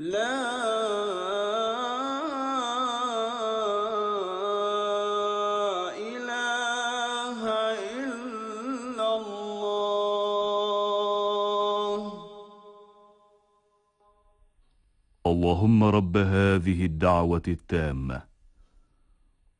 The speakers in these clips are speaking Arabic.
لا إله إلا الله. اللهم رب هذه الدعوة التامة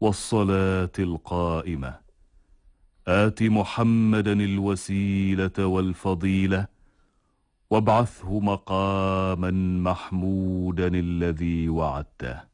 والصلاة القائمة. آت محمدا الوسيلة والفضيلة. وابعثه مقاما محمودا الذي وعدته.